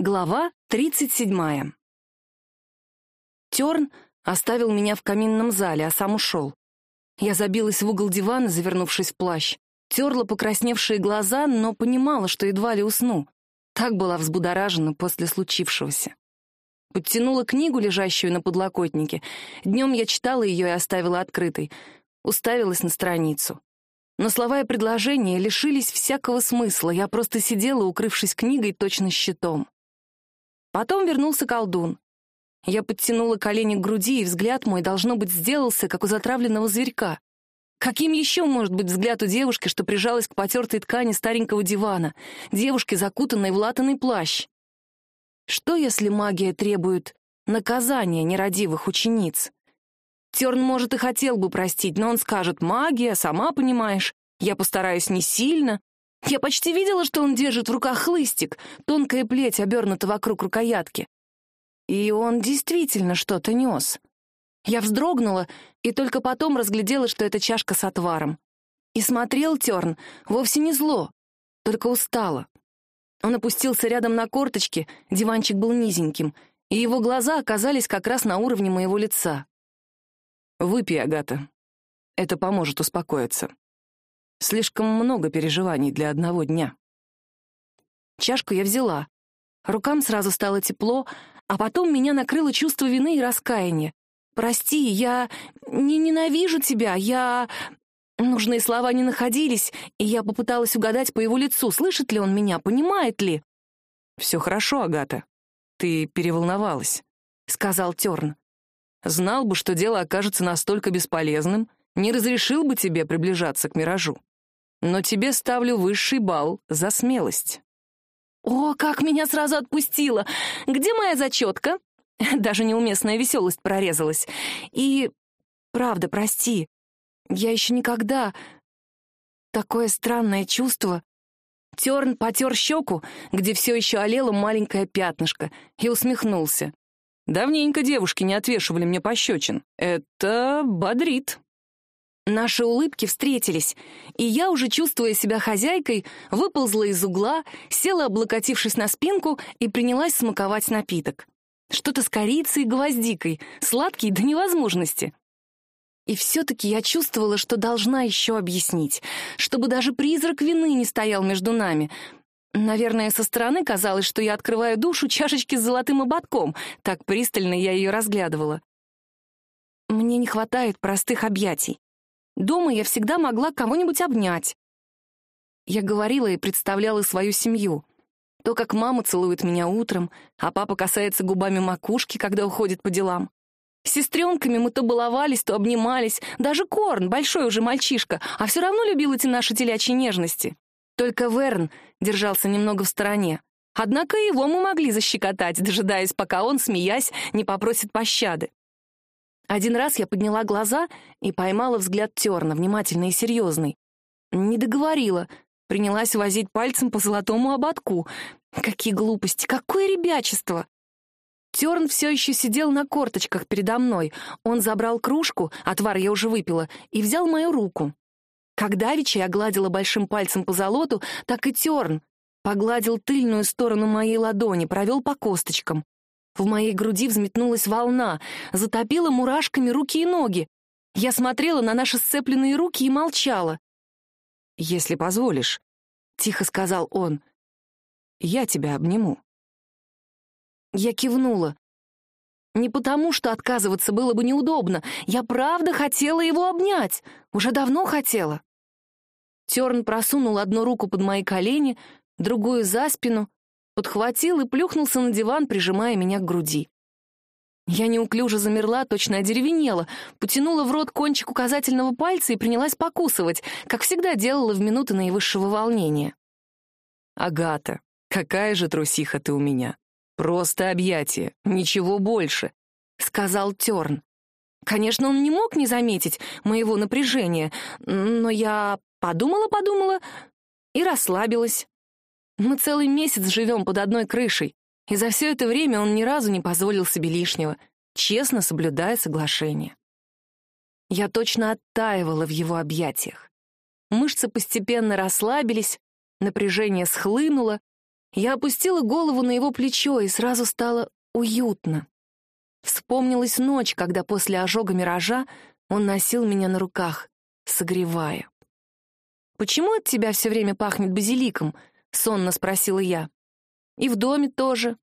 Глава 37. Терн оставил меня в каминном зале, а сам ушел. Я забилась в угол дивана, завернувшись в плащ, терла покрасневшие глаза, но понимала, что едва ли усну. Так была взбудоражена после случившегося. Подтянула книгу, лежащую на подлокотнике. Днем я читала ее и оставила открытой. Уставилась на страницу. Но слова и предложения лишились всякого смысла. Я просто сидела, укрывшись книгой, точно щитом. Потом вернулся колдун. Я подтянула колени к груди, и взгляд мой, должно быть, сделался, как у затравленного зверька. Каким еще может быть взгляд у девушки, что прижалась к потертой ткани старенького дивана, девушки, закутанной в латаный плащ? Что, если магия требует наказания нерадивых учениц? Терн, может, и хотел бы простить, но он скажет «магия, сама понимаешь, я постараюсь не сильно». Я почти видела, что он держит в руках хлыстик, тонкая плеть обернута вокруг рукоятки. И он действительно что-то нес. Я вздрогнула и только потом разглядела, что это чашка с отваром. И смотрел Терн вовсе не зло, только устало. Он опустился рядом на корточки, диванчик был низеньким, и его глаза оказались как раз на уровне моего лица. «Выпей, Агата. Это поможет успокоиться. Слишком много переживаний для одного дня». Чашку я взяла. Рукам сразу стало тепло, а потом меня накрыло чувство вины и раскаяния. «Прости, я не ненавижу тебя, я...» Нужные слова не находились, и я попыталась угадать по его лицу, слышит ли он меня, понимает ли. «Все хорошо, Агата. Ты переволновалась», — сказал Терн. Знал бы, что дело окажется настолько бесполезным, не разрешил бы тебе приближаться к миражу. Но тебе ставлю высший балл за смелость. О, как меня сразу отпустило! Где моя зачетка? Даже неуместная веселость прорезалась. И, правда, прости, я еще никогда... Такое странное чувство. Терн потер щеку, где все еще олело маленькое пятнышко, и усмехнулся. Давненько девушки не отвешивали мне пощечин. Это бодрит. Наши улыбки встретились, и я, уже чувствуя себя хозяйкой, выползла из угла, села, облокотившись на спинку, и принялась смаковать напиток. Что-то с корицей и гвоздикой, сладкий до невозможности. И все-таки я чувствовала, что должна еще объяснить, чтобы даже призрак вины не стоял между нами, Наверное, со стороны казалось, что я открываю душу чашечки с золотым ободком, так пристально я ее разглядывала. Мне не хватает простых объятий. Дома я всегда могла кого-нибудь обнять. Я говорила и представляла свою семью. То, как мама целует меня утром, а папа касается губами макушки, когда уходит по делам. С сестренками мы то баловались, то обнимались. Даже Корн, большой уже мальчишка, а все равно любил эти наши телячьи нежности. Только Верн держался немного в стороне. Однако его мы могли защекотать, дожидаясь, пока он, смеясь, не попросит пощады. Один раз я подняла глаза и поймала взгляд Терна, внимательный и серьезный. Не договорила, принялась возить пальцем по золотому ободку. Какие глупости, какое ребячество! Терн все еще сидел на корточках передо мной. Он забрал кружку, отвар я уже выпила, и взял мою руку. Как давеча я гладила большим пальцем по золоту, так и Терн погладил тыльную сторону моей ладони, провел по косточкам. В моей груди взметнулась волна, затопила мурашками руки и ноги. Я смотрела на наши сцепленные руки и молчала. «Если позволишь», — тихо сказал он, — «я тебя обниму». Я кивнула. Не потому, что отказываться было бы неудобно. Я правда хотела его обнять. Уже давно хотела. Терн просунул одну руку под мои колени, другую за спину, подхватил и плюхнулся на диван, прижимая меня к груди. Я неуклюже замерла, точно одеревенела, потянула в рот кончик указательного пальца и принялась покусывать, как всегда делала в минуты наивысшего волнения. «Агата, какая же трусиха ты у меня! Просто объятие, ничего больше!» — сказал Терн. Конечно, он не мог не заметить моего напряжения, но я Подумала-подумала и расслабилась. Мы целый месяц живем под одной крышей, и за все это время он ни разу не позволил себе лишнего, честно соблюдая соглашение. Я точно оттаивала в его объятиях. Мышцы постепенно расслабились, напряжение схлынуло, Я опустила голову на его плечо, и сразу стало уютно. Вспомнилась ночь, когда после ожога миража он носил меня на руках, согревая. «Почему от тебя все время пахнет базиликом?» — сонно спросила я. «И в доме тоже».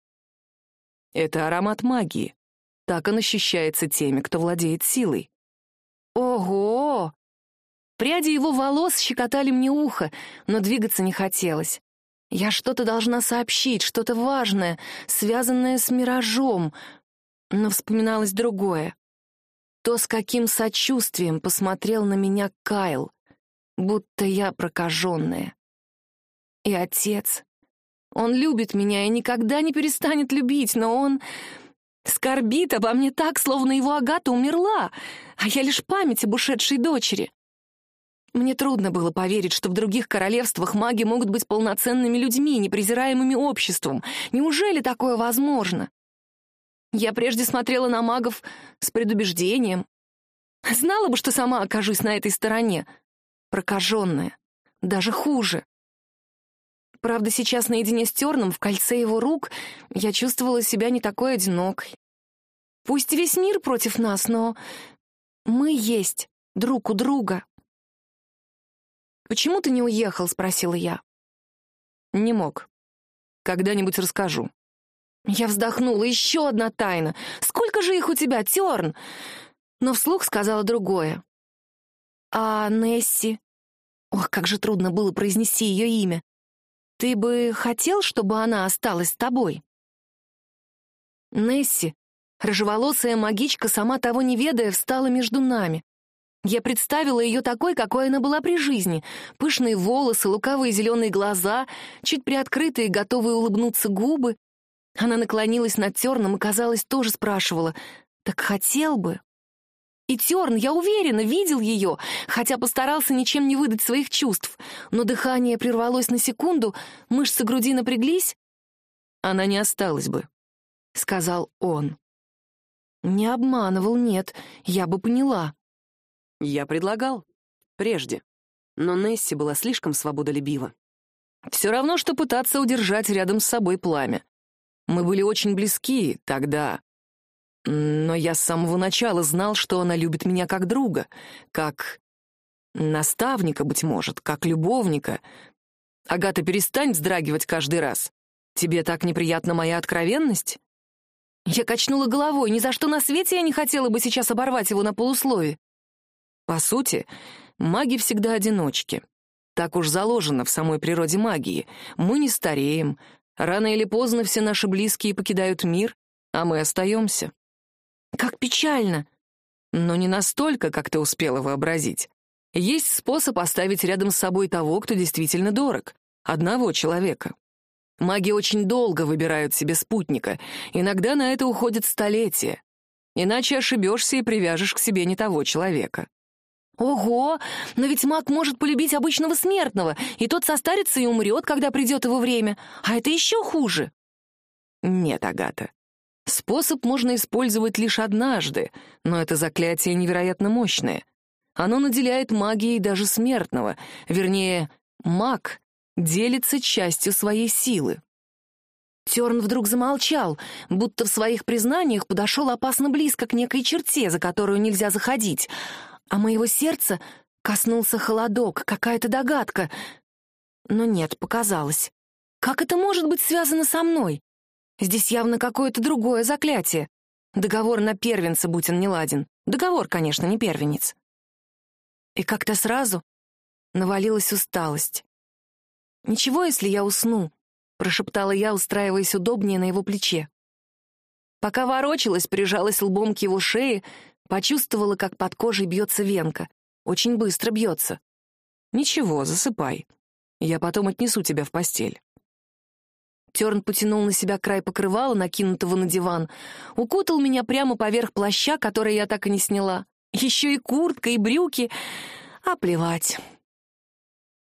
«Это аромат магии. Так он ощущается теми, кто владеет силой». «Ого!» Пряди его волос щекотали мне ухо, но двигаться не хотелось. Я что-то должна сообщить, что-то важное, связанное с миражом. Но вспоминалось другое. То, с каким сочувствием посмотрел на меня Кайл, будто я прокаженная. И отец. Он любит меня и никогда не перестанет любить, но он скорбит обо мне так, словно его Агата умерла, а я лишь память об ушедшей дочери. Мне трудно было поверить, что в других королевствах маги могут быть полноценными людьми, непрезираемыми обществом. Неужели такое возможно? Я прежде смотрела на магов с предубеждением. Знала бы, что сама окажусь на этой стороне. Прокаженная. Даже хуже. Правда, сейчас наедине с Терном, в кольце его рук, я чувствовала себя не такой одинокой. Пусть весь мир против нас, но мы есть друг у друга. «Почему ты не уехал?» — спросила я. «Не мог. Когда-нибудь расскажу». Я вздохнула. «Еще одна тайна. Сколько же их у тебя, Терн?» Но вслух сказала другое. «А Несси?» Ох, как же трудно было произнести ее имя. «Ты бы хотел, чтобы она осталась с тобой?» Несси, рыжеволосая магичка, сама того не ведая, встала между нами. Я представила ее такой, какой она была при жизни. Пышные волосы, лукавые зеленые глаза, чуть приоткрытые, готовые улыбнуться губы. Она наклонилась над Терном и, казалось, тоже спрашивала, «Так хотел бы?» И Терн, я уверена, видел ее, хотя постарался ничем не выдать своих чувств. Но дыхание прервалось на секунду, мышцы груди напряглись. «Она не осталась бы», — сказал он. Не обманывал, нет, я бы поняла. Я предлагал. Прежде. Но Несси была слишком свободолюбива. Все равно, что пытаться удержать рядом с собой пламя. Мы были очень близки тогда. Но я с самого начала знал, что она любит меня как друга, как наставника, быть может, как любовника. Агата, перестань вздрагивать каждый раз. Тебе так неприятна моя откровенность? Я качнула головой. Ни за что на свете я не хотела бы сейчас оборвать его на полуслове. По сути, маги всегда одиночки. Так уж заложено в самой природе магии. Мы не стареем. Рано или поздно все наши близкие покидают мир, а мы остаемся. Как печально! Но не настолько, как ты успела вообразить. Есть способ оставить рядом с собой того, кто действительно дорог. Одного человека. Маги очень долго выбирают себе спутника. Иногда на это уходит столетия. Иначе ошибешься и привяжешь к себе не того человека. Ого! Но ведь маг может полюбить обычного смертного, и тот состарится и умрет, когда придет его время. А это еще хуже. Нет, Агата. Способ можно использовать лишь однажды, но это заклятие невероятно мощное. Оно наделяет магией даже смертного, вернее, маг делится частью своей силы. Терн вдруг замолчал, будто в своих признаниях подошел опасно близко к некой черте, за которую нельзя заходить — а моего сердца коснулся холодок, какая-то догадка. Но нет, показалось. Как это может быть связано со мной? Здесь явно какое-то другое заклятие. Договор на первенца, будь он неладен. Договор, конечно, не первенец. И как-то сразу навалилась усталость. «Ничего, если я усну», — прошептала я, устраиваясь удобнее на его плече. Пока ворочалась, прижалась лбом к его шее, Почувствовала, как под кожей бьется венка. Очень быстро бьется. «Ничего, засыпай. Я потом отнесу тебя в постель». Терн потянул на себя край покрывала, накинутого на диван, укутал меня прямо поверх плаща, который я так и не сняла. Еще и куртка, и брюки. А плевать.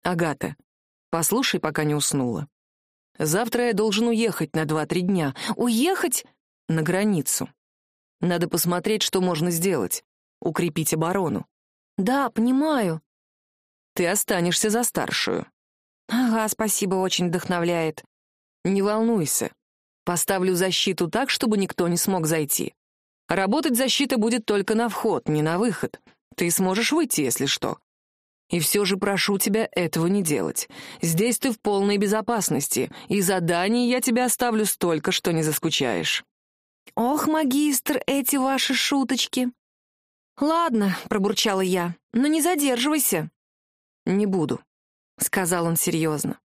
«Агата, послушай, пока не уснула. Завтра я должен уехать на два-три дня. Уехать? На границу. Надо посмотреть, что можно сделать. Укрепить оборону. Да, понимаю. Ты останешься за старшую. Ага, спасибо, очень вдохновляет. Не волнуйся. Поставлю защиту так, чтобы никто не смог зайти. Работать защита будет только на вход, не на выход. Ты сможешь выйти, если что. И все же прошу тебя этого не делать. Здесь ты в полной безопасности, и заданий я тебе оставлю столько, что не заскучаешь». «Ох, магистр, эти ваши шуточки!» «Ладно», — пробурчала я, — «но не задерживайся». «Не буду», — сказал он серьезно.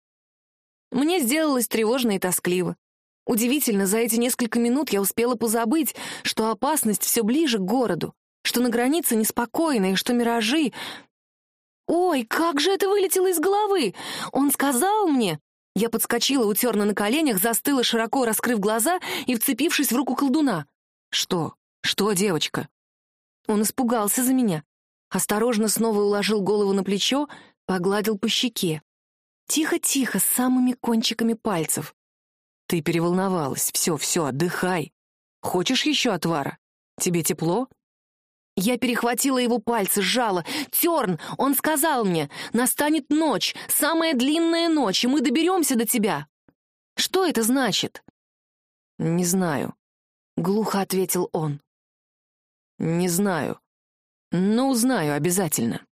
Мне сделалось тревожно и тоскливо. Удивительно, за эти несколько минут я успела позабыть, что опасность все ближе к городу, что на границе неспокойно и что миражи... Ой, как же это вылетело из головы! Он сказал мне... Я подскочила, утерна на коленях, застыла, широко раскрыв глаза и вцепившись в руку колдуна. «Что? Что, девочка?» Он испугался за меня. Осторожно снова уложил голову на плечо, погладил по щеке. Тихо-тихо, с самыми кончиками пальцев. Ты переволновалась. Все, все, отдыхай. Хочешь еще отвара? Тебе тепло? Я перехватила его пальцы, сжала. «Терн, он сказал мне, настанет ночь, самая длинная ночь, и мы доберемся до тебя». Что это значит? «Не знаю», — глухо ответил он. «Не знаю, но узнаю обязательно».